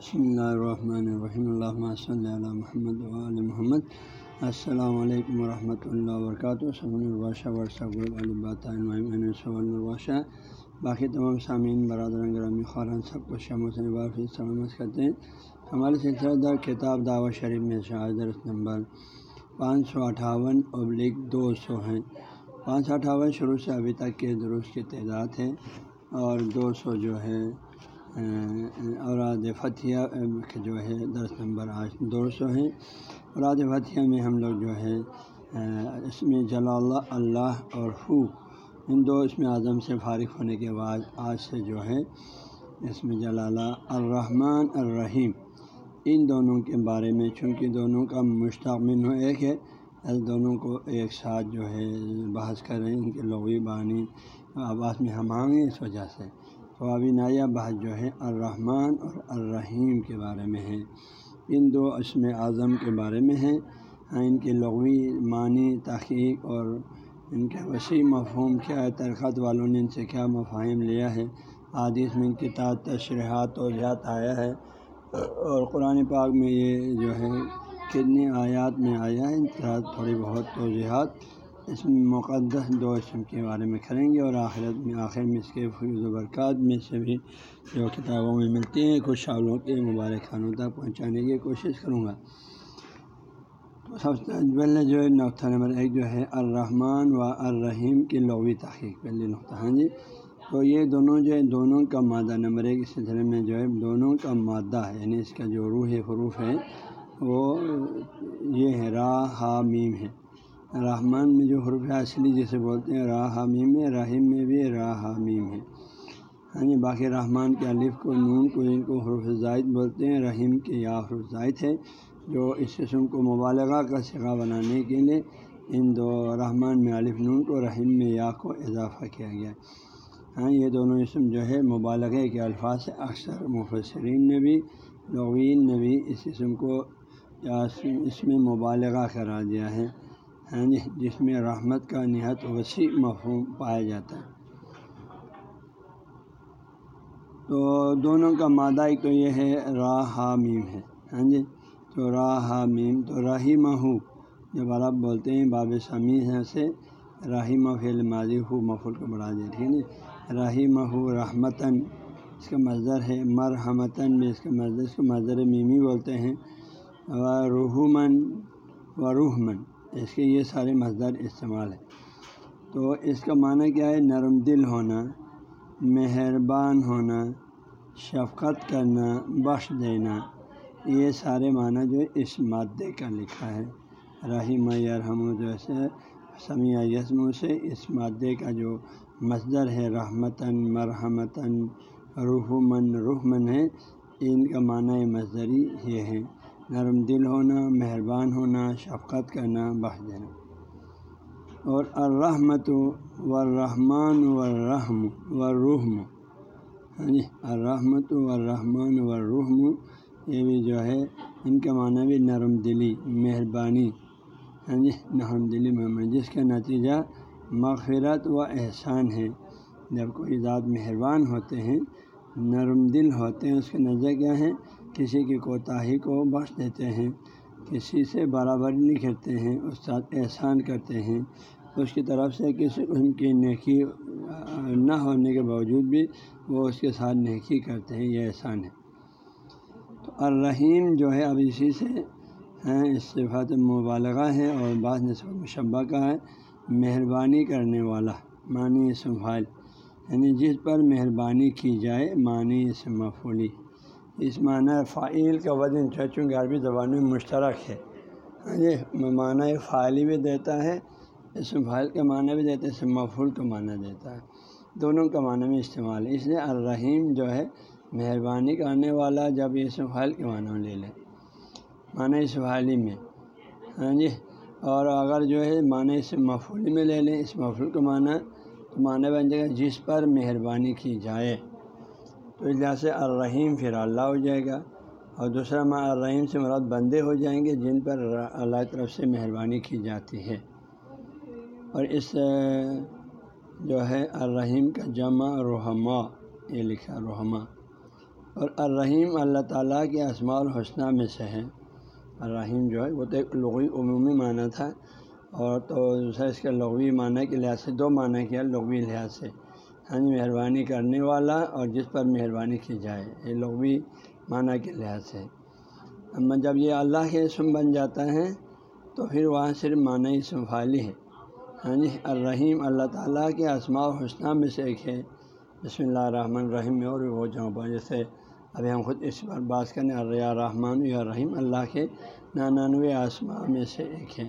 بسم اللہ الرحمن الرحیم اللہ صلی اللہ محمد علیہ محمد السلام علیکم ورحمۃ اللہ وبرکاتہ سمن الباشہ ورثہ الباشہ باقی تمام سامعین برادر گرامی خوران سب کو شمع سے سلامت کرتے ہیں ہمارے سلسلہ در کتاب دعوت شریف میں درس نمبر پانچ سو اٹھاون ابلک دو سو ہیں پانچ سو اٹھاون شروع سے ابھی تک کے درست کی تعداد ہے اور دو سو جو ہے اوراد فتح جو ہے درس نمبر آج دو سو ہیں اوراد فتح میں ہم لوگ جو ہے اس میں جلال اللہ اور ہو، ان دو اس میں اعظم سے فارغ ہونے کے بعد آج سے جو ہے اس میں جلالہ الرحمن الرحیم۔ ان دونوں کے بارے میں، چونکہ دونوں کا مشتمن ہو، ایک ہے اس دونوں کو ایک ساتھ جو ہے بحث کریں، ان کے لغوی بانی آواز میں ہم آئیں اس وجہ سے۔ تو ابھی بحث جو ہے الرحمن اور الرحیم کے بارے میں ہے۔ ان دو اسم اعظم کے بارے میں ہیں ہاں، ان کے لغوی معنی تحقیق اور ان کے وسیع مفہوم کیا ہے، ترخت والوں نے ان سے کیا مفاہم لیا ہے۔ حادث میں ان کی تشریحات و جات آیا ہے۔ اور قرآن پاک میں یہ جو ہے کتنی آیات میں آیا ہے، ان تھوڑی بہت توضیحات۔ اس مقدس دو اسم کے بارے میں کریں گے اور آخرت میں آخر میں اس کے فیض و برکات میں سے بھی جو کتابوں میں ملتی ہیں، کچھ شعلوں کے مبارک خانوں تک پہنچانے کی کوشش کروں گا۔ تو سب سے پہلے جو ہے، نقطہ نمبر ایک جو ہے، الرحمن و الرحیم کی لغوی تحقیق۔ پہلے نقطہ ہاں جی۔ تو یہ دونوں جو ہے، دونوں کا مادہ نمبر ایک اس سلسلے میں جو ہے، دونوں کا مادہ ہے۔ یعنی اس کا جو روح حروف ہے، وہ یہ ہے، را، ہا، میم ہے۔ رحمان میں جو حروف اصلی جسے بولتے ہیں، راہ حامیم میں، رحیم میں بھی راہ حامیم ہے۔ ہاں جی باقی رحمان کے الف کو نون کو ان کو حروف زائد بولتے ہیں، رحیم کے یا حروف زائد ہے جو اس قسم کو مبالغہ کا سگا بنانے کے لیے ان دو رحمان میں الف نون کو، رحیم میں یا کو اضافہ کیا گیا۔ ہاں یہ دونوں اسم جو ہے، مبالغے کے الفاظ سے اکثر مفسرین نے بھی لغوین نے بھی اس قسم کو اس میں مبالغہ کرا دیا ہے۔ ہاں جی جس میں رحمت کا نہایت وسیع مفہوم پایا جاتا ہے۔ تو دونوں کا مادہ ایک تو یہ ہے راہ میم ہے۔ ہاں جی؟ تو راہ میم تو راہی مہو جب عرب بولتے ہیں باب سمی ہے سے راہی فعل ماضی ہو مفول کو بڑھا دیا، ٹھیک ہے جی؟ راہی مہو رحمتاً، اس کا مظر ہے مرحمتاً بھی اس کا مظر اس کو مظر میمی بولتے ہیں۔ و روحمن و روحمن۔ اس کے یہ سارے مزدار استعمال ہیں۔ تو اس کا معنی کیا ہے؟ نرم دل ہونا، مہربان ہونا، شفقت کرنا، بخش دینا، یہ سارے معنی جو اس مادے کا لکھا ہے۔ رحیم یرحم جیسے، سمیع یسم سے اس مادے کا جو مصدر ہے، رحمتاً، مرحمتاً روح من روح من ہے، ان کا معنی مزدری یہ ہے۔ نرم دل ہونا، مہربان ہونا، شفقت کرنا بہ دینا۔ اور الرحمت و رحمان و رحم و رحم ہاں جی الرحمت و رحمان و رحم یہ بھی جو ہے، ان کا معنی بھی نرم دلی، مہربانی۔ ہاں جی نرم دلی محمد جس کا نتیجہ مغفرت و احسان ہے۔ جب کوئی ذات مہربان ہوتے ہیں، نرم دل ہوتے ہیں، اس کے نظر کیا ہے؟ کسی کی کوتاہی کو بخش دیتے ہیں، کسی سے برابری نہیں کرتے ہیں اس ساتھ احسان کرتے ہیں۔ اس کی طرف سے کسی قسم کی نیکی نہ ہونے کے باوجود بھی وہ اس کے ساتھ نیکی کرتے ہیں، یہ احسان ہے۔ تو الرحیم جو ہے، اب اسی سے ہیں، اس صفات مبالغہ ہے اور بعض نسبت مشبہ کا ہے، مہربانی کرنے والا، معنی سنبھال یعنی جس پر مہربانی کی جائے، معنی مفولی اس معنی فائل کا وزن چونکہ عربی زبان میں مشترک ہے۔ ہاں جی معنی فائلی بھی دیتا ہے اس فائل کا معنی بھی دیتا ہے اس مفول کا معنی دیتا ہے۔ دونوں کا معنی میں استعمال ہے۔ اس لیے الرحیم جو ہے، مہربانی کرنے والا جب اس فائل کے معنی لے لیں معنی اس فائلی میں۔ ہاں جی اور اگر جو ہے، معنی اس مفول میں لے لیں، اس مفول کا معنی، تو معنی بن جائے گا جس پر مہربانی کی جائے۔ تو اس لحاظ سے الرحیم پھر اللہ ہو جائے گا اور دوسرا ماں الرحیم سے مراد بندے ہو جائیں گے جن پر اللہ طرف سے مہربانی کی جاتی ہے۔ اور اس، جو ہے الرحیم کا جمع رحمہ یہ لکھا رحمہ اور الرحیم اللہ تعالیٰ کے اسماع الحسنہ میں سے ہے الرحیم جو ہے وہ تو ایک لغوی عمومی معنی تھا اور تو دوسرا اس کے لغوی معنی کے لحاظ سے دو معنی کیا لغوی لحاظ سے۔ ہاں مہربانی کرنے والا اور جس پر مہربانی کی جائے، یہ لغوی معنی کے لحاظ سے۔ اما جب یہ اللہ کے اسم بن جاتا ہے، تو پھر وہاں صرف معنی اسم فعلی ہے۔ ہاں جی الرحیم، اللہ تعالیٰ کے اسماع و حسنہ میں سے ایک ہے۔ بسم اللہ الرحمن الرحیم، میں اور وہ جاؤں پر۔ جیسے ابھی ہم خود اس پر بات کریں، الریا رحمٰن یا رحیم اللہ کے نانانوے آسماں میں سے ایک ہے۔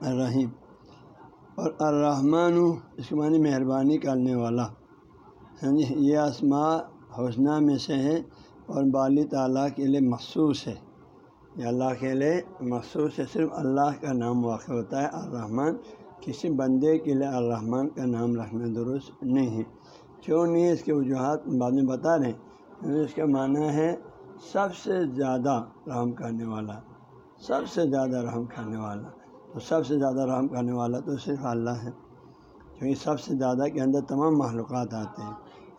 الرحیم۔ اور الرحمن اس کے معنی مہربانی کرنے والا۔ ہاں جی یہ آسماء حوصنہ میں سے ہے اور بالی تعالیٰ کے لیے مخصوص ہے۔ یہ اللہ کے لیے مخصوص ہے، صرف اللہ کا نام واقع ہوتا ہے۔ الرحمن، کسی بندے کے لیے الرحمن کا نام رکھنا درست نہیں۔ ہے کیوں نہیں؟ اس کے وجوہات بعد میں بتا رہے ہیں ہاں جی، اس کا معنی ہے سب سے زیادہ رحم کرنے والا، سب سے زیادہ رحم کرنے والا۔ تو سب سے زیادہ رحم کرنے والا تو صرف اللہ ہے۔ کیونکہ سب سے زیادہ کے اندر تمام معلومات آتے ہیں۔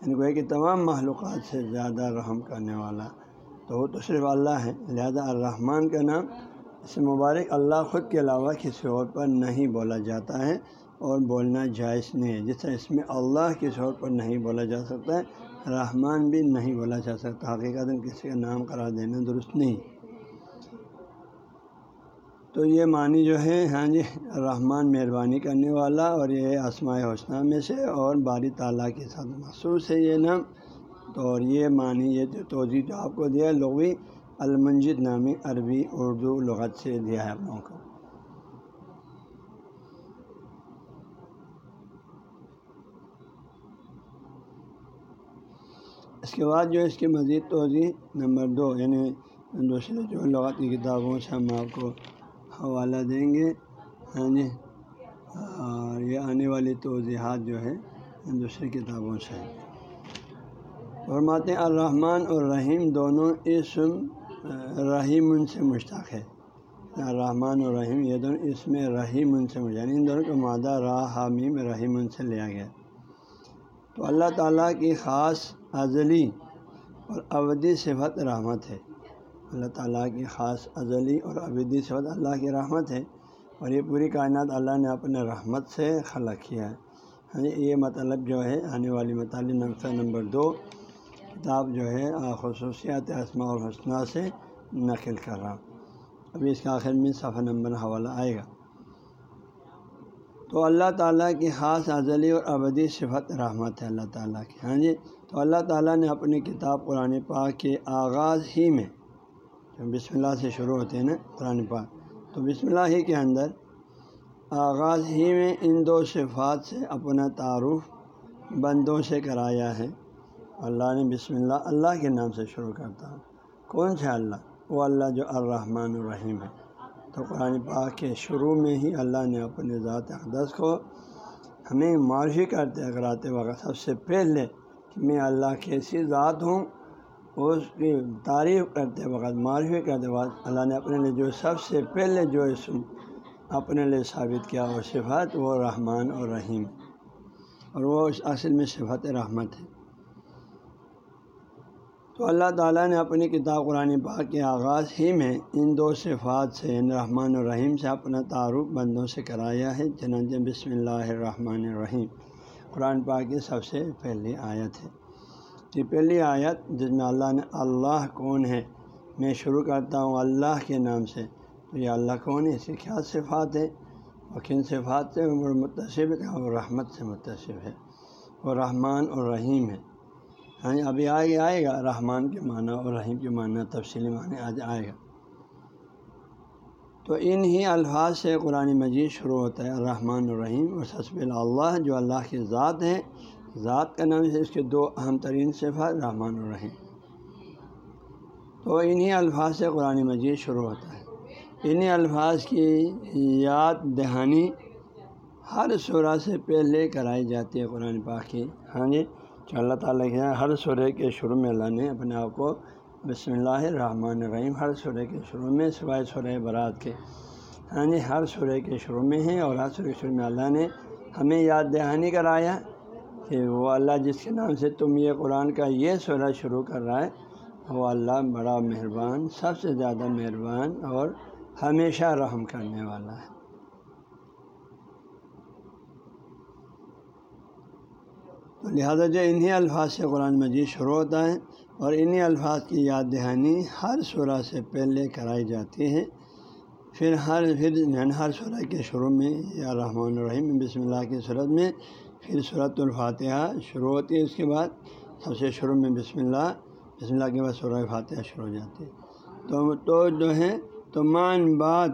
یعنی کوئی کہ تمام معلومات سے زیادہ رحم کرنے والا تو وہ تو صرف اللہ ہے۔ لہذا الرحمن کا نام اس مبارک اللہ خود کے علاوہ کسی اور پر نہیں بولا جاتا ہے اور بولنا جائز نہیں ہے۔ جس طرح اس میں اللہ کے طور پر نہیں بولا جا سکتا ہے، رحمان بھی نہیں بولا جا سکتا۔ حقیقت کسی کا نام قرار دینا درست نہیں۔ تو یہ معنی جو ہے ہاں جی رحمان مہربانی کرنے والا اور یہ آسمائے حوصلہ میں سے اور باری تعالیٰ کے ساتھ محسوس ہے یہ نام۔ تو اور یہ معنی، یہ جو توضیع جو آپ کو دیا لغوی المنجد نامی عربی اردو لغت سے دیا ہے آپ لوگوں کو۔ اس کے بعد جو اس کی مزید توضیع نمبر دو یعنی دوسرے جو لغات کی کتابوں سے ہم آپ کو حوالہ دیں گے۔ ہاں جی۔ اور یہ آنے والی توضیحات جو ہے دوسری کتابوں سے۔ فرماتے ہیں، الرحمن اور رحیم دونوں اسم، رحیم ان سے مشتاق ہے الرحمن اور رحیم، یہ دونوں اس میں رحیم ان سے یعنی ان دونوں کا مادہ راہ حامیم رحیم ان سے لیا گیا۔ تو اللہ تعالیٰ کی خاص ازلی اور ابدی صفت رحمت ہے۔ اللہ تعالیٰ کی خاص ازلی اور ابدی صفت اللہ کی رحمت ہے اور یہ پوری کائنات اللہ نے اپنے رحمت سے خلق کیا ہے۔ ہاں جی، یہ مطلب جو ہے، آنے والی مطالعہ نقصہ نمبر دو، کتاب جو ہے، خصوصیات اسماء الحسنہ سے نقل کر رہا ہوں۔ ابھی اس کے آخر میں صفحہ نمبر حوالہ آئے گا۔ تو اللہ تعالیٰ کی خاص ازلی اور ابدی صفت رحمت ہے اللہ تعالیٰ کی۔ ہاں جی تو اللہ تعالیٰ نے اپنی کتاب قرآن پاک کے آغاز ہی میں بسم اللہ سے شروع ہوتے ہیں نا قرآن پاک۔ تو بسم اللہ ہی کے اندر آغاز ہی میں ان دو صفات سے اپنا تعارف بندوں سے کرایا ہے۔ اللہ نے بسم اللہ اللہ کے نام سے شروع کرتا ہوں۔ کون سے اللہ؟ وہ اللہ جو الرحمن الرحیم ہے۔ تو قرآن پاک کے شروع میں ہی اللہ نے اپنے ذات اقدس کو ہمیں معرفی کرتے کراتے وقت سب سے پہلے کہ میں اللہ کیسی ذات ہوں اس کی تعریف کرتے وقت، معرفی کرتے وقت اللہ نے اپنے لیے جو سب سے پہلے جو اسم اپنے لیے ثابت کیا وہ صفت وہ رحمان اور رحیم۔ اور وہ اس اصل میں صفت رحمت ہے۔ تو اللہ تعالیٰ نے اپنی کتاب قرآن پاک کے آغاز ہی میں ان دو صفات سے، ان رحمٰن الرحیم سے اپنا تعارف بندوں سے کرایا ہے، چنانچہ بسم اللہ الرحمن الرحیم۔ قرآن پاک کی سب سے پہلی آیت ہے۔ یہ پہلی آیت جس میں اللہ نے اللہ کون ہے؟ میں شروع کرتا ہوں اللہ کے نام سے۔ تو یہ اللہ کون ہے؟ اس کی کیا صفات ہے اور کن صفات سے؟ متصب ہے وہ رحمت سے متصب ہے۔ وہ رحمان اور رحیم ہے۔ ہاں جی، ابھی آگے آئے گا۔ رحمان کے معنی اور رحیم کے معنی تفصیلی معنی آج آئے گا۔ تو ان ہی الفاظ سے قرآن مجید شروع ہوتا ہے الرحمن الرحیم اور سسب اللہ جو اللہ کی ذات ہے ذات کا نام ہے اس کے دو اہم ترین صفات رحمٰن الرحیم تو انہی الفاظ سے قرآن مجید شروع ہوتا ہے۔ انہی الفاظ کی یاد دہانی ہر شعرا سے پہلے کرائی جاتی ہے قرآن پاک کی۔ ہاں جی جو اللہ تعالیٰ کے ہر سورے کے شروع میں اللہ نے اپنے آپ کو بسم اللہ الرحمن الرحیم ہر سورے کے شروع میں سوائے سورہ برات کے۔ ہاں جی ہر سورے کے شروع میں ہے اور ہر سورے کے شروع میں اللہ نے ہمیں یاد دہانی کرایا۔ کہ وہ اللہ جس کے نام سے تم یہ قرآن کا یہ سورہ شروع کر رہا ہے، وہ اللہ بڑا مہربان، سب سے زیادہ مہربان اور ہمیشہ رحم کرنے والا ہے۔ تو لہٰذا جو انہیں الفاظ سے قرآن مجید شروع ہوتا ہے اور انہیں الفاظ کی یاد دہانی ہر شرح سے پہلے کرائی جاتی ہے۔ پھر ہر پھر ہر شرح کے شروع میں یا رحمٰن الرحیم بسم اللہ کی صورت میں پھر صورت الفاتحہ شروع ہوتی ہے اس کے بعد، سب سے شروع میں بسم اللہ بسم اللہ کے بعد سورہ فاتحہ شروع ہو جاتی ہے۔ تو تو جو ہے تو مان بات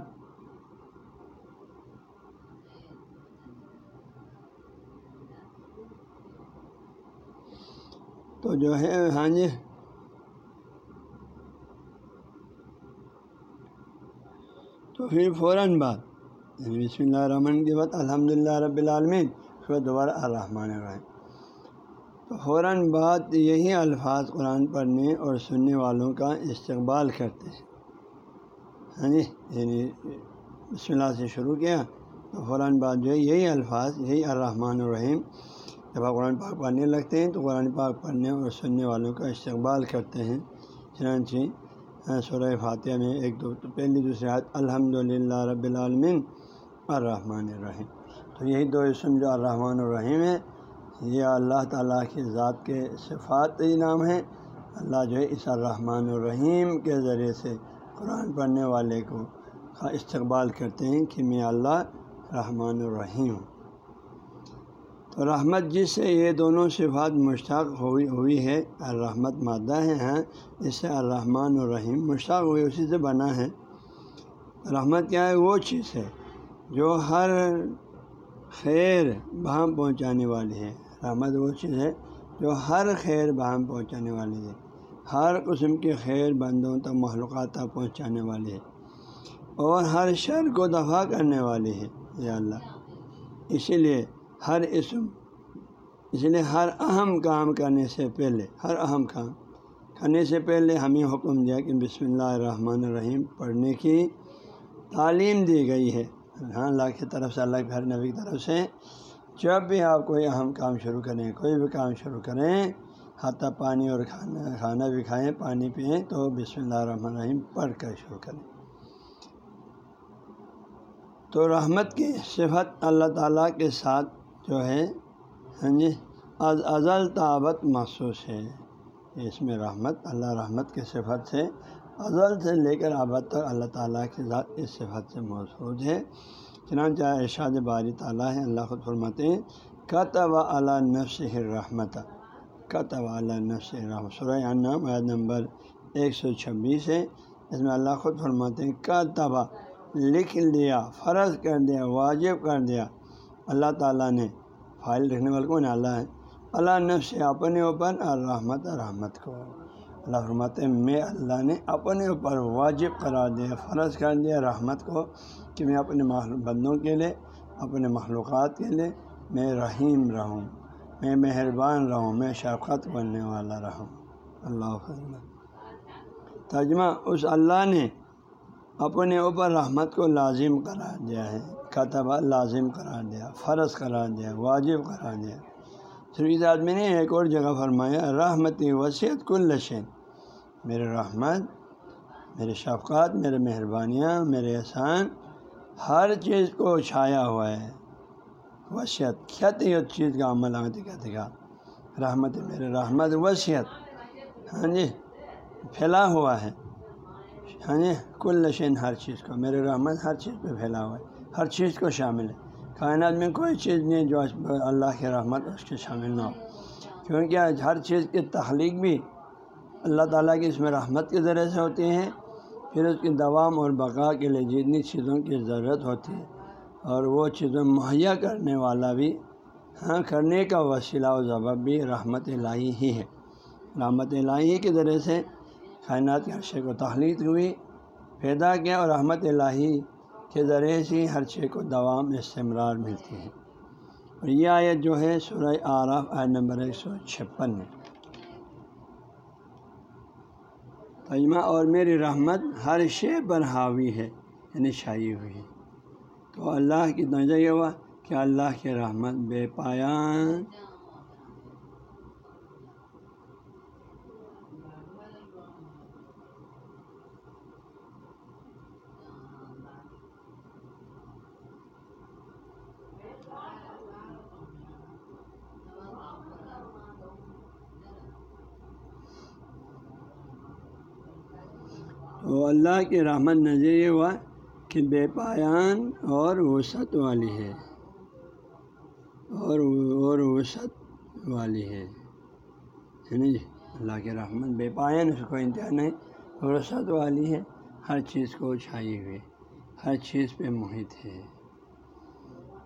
تو جو ہے ہاں جی۔ تو پھر فوراً بعد یعنی بسم اللہ الرحمن کے بعد الحمد للہ رب العالمین۔ پھر دوبارہ الرحمن الرحیم۔ تو فوراً بعد یہی الفاظ قرآن پڑھنے اور سننے والوں کا استقبال کرتے ہیں ہاں جی یعنی بسم اللہ سے شروع کیا، تو فوراً بعد جو ہے یہی الفاظ، یہی الرحمن الرحیم۔ جب آپ قرآن پاک پڑھنے لگتے ہیں تو قرآن پاک پڑھنے اور سننے والوں کا استقبال کرتے ہیں۔ چنانچہ ہاں، سورہ فاتحہ میں ایک دو تو پہلی دوسری حد الحمد للہ رب العالمین، الرحمن الرحیم۔ تو یہی دو اسم جو الرحمن الرحیم ہے یہ اللہ تعالیٰ کی ذات کے صفات نام ہے اللہ جو ہے اس الرحمن الرحیم کے ذریعے سے قرآن پڑھنے والے کو استقبال کرتے ہیں کہ میں اللہ رحمٰن الرحیم ہوں۔ تو رحمت جس سے یہ دونوں صفات مشتاق ہوئی ہوئی ہے، الرحمت مادہ ہے ہاں اس سے الرحمن الرحیم مشتاق ہوئی اسی سے بنا ہے۔ رحمت کیا ہے؟ وہ چیز ہے جو ہر خیر بہم پہنچانے والی ہے رحمت وہ چیز ہے جو ہر خیر بہم پہنچانے والی ہے ہر قسم کے خیر بندوں تک معلومات تک پہنچانے والی ہے اور ہر شر کو دفاع کرنے والی ہے یا اللہ، اسی لیے ہر اسم اس لیے ہر اہم کام کرنے سے پہلے، ہر اہم کام کرنے سے پہلے ہمیں حکم دیا کہ بسم اللہ الرحمن الرحیم پڑھنے کی تعلیم دی گئی ہے۔ ہاں اللہ کی طرف سے، اللہ کے گھر نبی کی طرف سے۔ جب بھی آپ کوئی اہم کام شروع کریں، کوئی بھی کام شروع کریں، حتیٰ پانی اور کھانا کھانا بھی کھائیں، پانی پئیں، تو بسم اللہ الرحمن الرحیم پڑھ کر شروع کریں۔ تو رحمت کی صفت اللہ تعالیٰ کے ساتھ جو ہے ہاں جی از ازل تعبت محسوس ہے۔ اس میں رحمت، اللہ رحمت کی صفت سے ازل سے لے کر آبد تک اللہ تعالیٰ کی ذات اس صفت سے محسوس ہے۔ چنانچہ ارشاد باری تعالیٰ ہے، اللہ خود فرماتے ہیں، کتب علی نفس رحمت کتب علی نفس رحمت سورہ نام عید نمبر ایک سو چھبیس ہے۔ اس میں اللہ خود فرماتے ہیں کتبہ لکھ لیا، فرض کر دیا، واجب کر دیا۔ اللہ تعالیٰ نے فائل لکھنے والے کون اللہ ہے۔ اللہ نفس اپنے اوپر الرحمت رحمت کو۔ اللہ فرماتے میں اللہ نے اپنے اوپر واجب قرار دیا، فرض کر دیا رحمت کو کہ میں اپنے بندوں کے لیے، اپنے مخلوقات کے لیے میں رحیم رہوں، میں مہربان رہوں، میں شفقت بننے والا رہوں۔ اللہ ترجمہ، اس اللہ نے اپنے اوپر رحمت کو لازم قرار دیا ہے کتبہ لازم قرار دیا، فرض قرار دیا، واجب قرار دیا۔ پھر اس آدمی نے ایک اور جگہ فرمایا، رحمتی وصیت کل لشین میرے رحمت، میرے شفقات میرے مہربانیاں، میرے احسان، ہر چیز کو چھایا ہوا ہے۔ وصیت کھت اس چیز کا عمل آتی کہتے گا رحمت، میرے رحمت، وصیت۔ ہاں جی پھیلا ہوا ہے۔ ہاں جی کل لشین ہر چیز کو، میرے رحمت ہر چیز پہ پھیلا ہوا ہے۔ ہر چیز کو شامل ہے۔ کائنات میں کوئی چیز نہیں جو اللہ کی رحمت اس کے شامل نہ ہو۔ کیونکہ ہر چیز کی تخلیق بھی اللہ تعالیٰ کی اس میں رحمت کے ذریعے سے ہوتی ہیں، پھر اس کی دوام اور بقا کے لیے جتنی چیزوں کی ضرورت ہوتی ہے۔ اور وہ چیزیں مہیا کرنے والا بھی ہاں کرنے کا وسیلہ و ضبط بھی رحمت الہی ہی ہے۔ رحمت الہی کے ذریعے سے کائنات کے عرصے کو تخلیق ہوئی، پیدا کیا اور رحمت الہی کے ذریعے سے ہر چیز کو دوام، استمرار ملتی ہے۔ اور یہ آیت جو ہے سورہ آراف آیت نمبر ایک سو چھپن میں۔ تجمہ اور میری رحمت ہر شے پر حاوی ہے یعنی شائع ہوئی۔ ہے تو اللہ کی نظر یہ ہوا کہ اللہ کی رحمت بے پایان۔ تو اللہ کی رحمت نظر یہ ہوا کہ بے پایان اور وسعت والی ہے اور اور وسعت والی ہے جی یعنی اللہ کی رحمت بے پایان اس کو انتہا نہیں، وسعت والی ہے ہر چیز کو چھائی ہوئی، ہر چیز پہ محیط ہے۔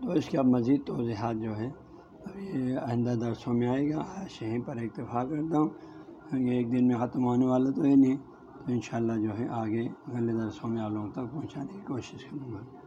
تو اس کا مزید توضیحات جو ہے ابھی آئندہ درسوں میں آئے گا۔ آج یہیں پر اتفاق کرتا ہوں۔ ایک دن میں ختم ہونے والا تو ہے نہیں۔ انشاءاللہ جو ہے آگے اگلے درسوں میں آپ لوگوں تک پہنچانے کی کوشش کروں گا۔